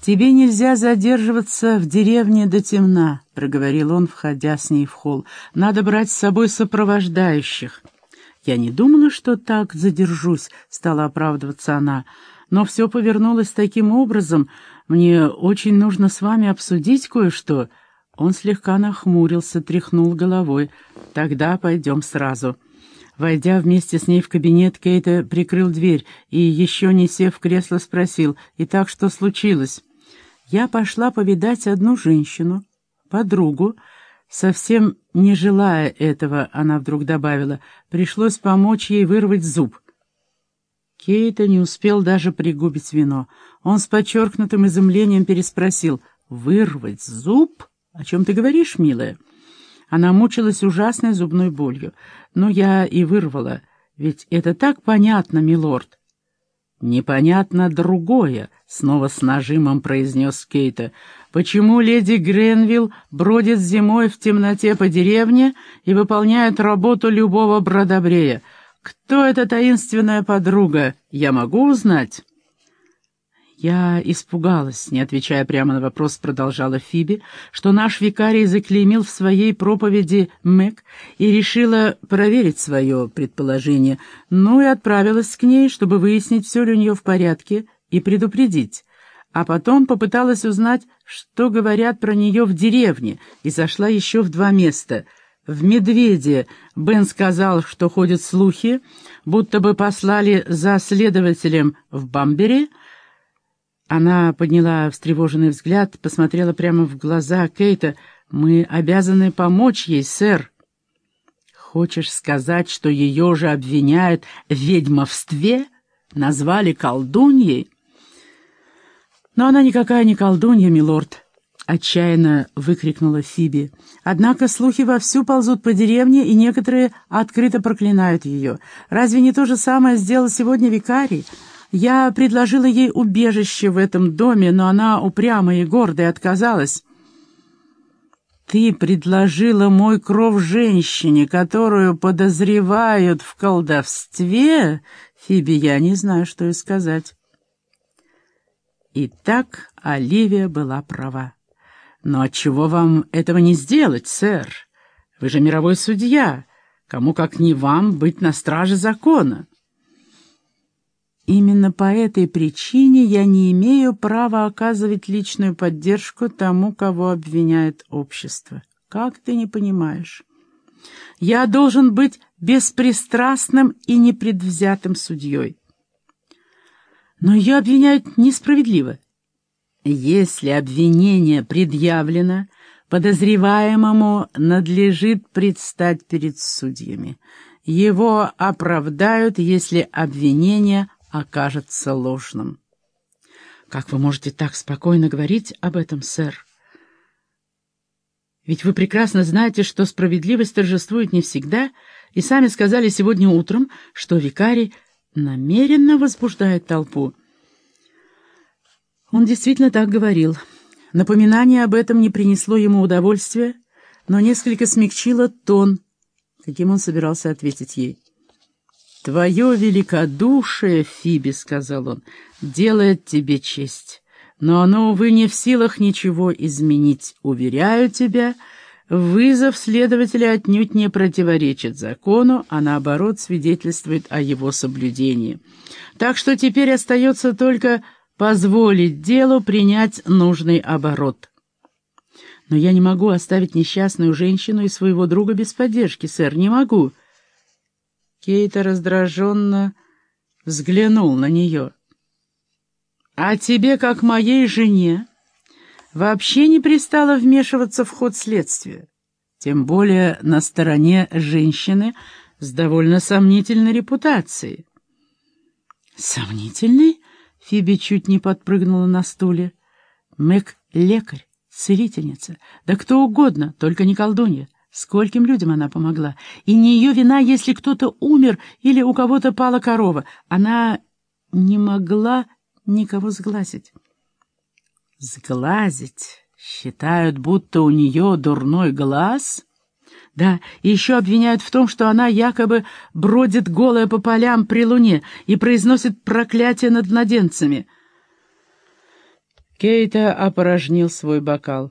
«Тебе нельзя задерживаться в деревне до темна», — проговорил он, входя с ней в холл. «Надо брать с собой сопровождающих». «Я не думала, что так задержусь», — стала оправдываться она. «Но все повернулось таким образом. Мне очень нужно с вами обсудить кое-что». Он слегка нахмурился, тряхнул головой. «Тогда пойдем сразу». Войдя вместе с ней в кабинет, Кейта прикрыл дверь и, еще не сев в кресло, спросил, «Итак, что случилось?» «Я пошла повидать одну женщину, подругу, совсем не желая этого, она вдруг добавила, пришлось помочь ей вырвать зуб». Кейта не успел даже пригубить вино. Он с подчеркнутым изумлением переспросил, «Вырвать зуб? О чем ты говоришь, милая?» Она мучилась ужасной зубной болью. Но я и вырвала. Ведь это так понятно, милорд. «Непонятно другое», — снова с нажимом произнес Кейта. «Почему леди Гренвилл бродит зимой в темноте по деревне и выполняет работу любого бродобрея? Кто эта таинственная подруга? Я могу узнать?» «Я испугалась», — не отвечая прямо на вопрос, продолжала Фиби, что наш викарий заклеймил в своей проповеди Мэг и решила проверить свое предположение, ну и отправилась к ней, чтобы выяснить, все ли у нее в порядке, и предупредить. А потом попыталась узнать, что говорят про нее в деревне, и зашла еще в два места. В «Медведе» Бен сказал, что ходят слухи, будто бы послали за следователем в Бамбере — она подняла встревоженный взгляд, посмотрела прямо в глаза Кейта. «Мы обязаны помочь ей, сэр». «Хочешь сказать, что ее же обвиняют в ведьмовстве? Назвали колдуньей?» «Но она никакая не колдунья, милорд», — отчаянно выкрикнула Фиби. «Однако слухи вовсю ползут по деревне, и некоторые открыто проклинают ее. Разве не то же самое сделал сегодня викарий?» Я предложила ей убежище в этом доме, но она упрямая и гордая отказалась. Ты предложила мой кров женщине, которую подозревают в колдовстве? Фиби, я не знаю, что и сказать. Итак, Оливия была права. Но отчего вам этого не сделать, сэр? Вы же мировой судья. Кому, как не вам, быть на страже закона? Именно по этой причине я не имею права оказывать личную поддержку тому, кого обвиняет общество. Как ты не понимаешь? Я должен быть беспристрастным и непредвзятым судьей. Но ее обвиняют несправедливо. Если обвинение предъявлено, подозреваемому надлежит предстать перед судьями. Его оправдают, если обвинение окажется ложным. Как вы можете так спокойно говорить об этом, сэр? Ведь вы прекрасно знаете, что справедливость торжествует не всегда, и сами сказали сегодня утром, что викарий намеренно возбуждает толпу. Он действительно так говорил. Напоминание об этом не принесло ему удовольствия, но несколько смягчило тон, каким он собирался ответить ей. «Твое великодушие, Фиби, — сказал он, — делает тебе честь, но оно, увы, не в силах ничего изменить. Уверяю тебя, вызов следователя отнюдь не противоречит закону, а наоборот свидетельствует о его соблюдении. Так что теперь остается только позволить делу принять нужный оборот». «Но я не могу оставить несчастную женщину и своего друга без поддержки, сэр, не могу». Кейта раздраженно взглянул на нее. «А тебе, как моей жене, вообще не пристало вмешиваться в ход следствия, тем более на стороне женщины с довольно сомнительной репутацией». «Сомнительной?» — Фиби чуть не подпрыгнула на стуле. «Мэг — лекарь, целительница, да кто угодно, только не колдунья». Скольким людям она помогла. И не ее вина, если кто-то умер или у кого-то пала корова. Она не могла никого сглазить. Сглазить? Считают, будто у нее дурной глаз? Да, и еще обвиняют в том, что она якобы бродит голая по полям при луне и произносит проклятие над младенцами — Кейта опорожнил свой бокал.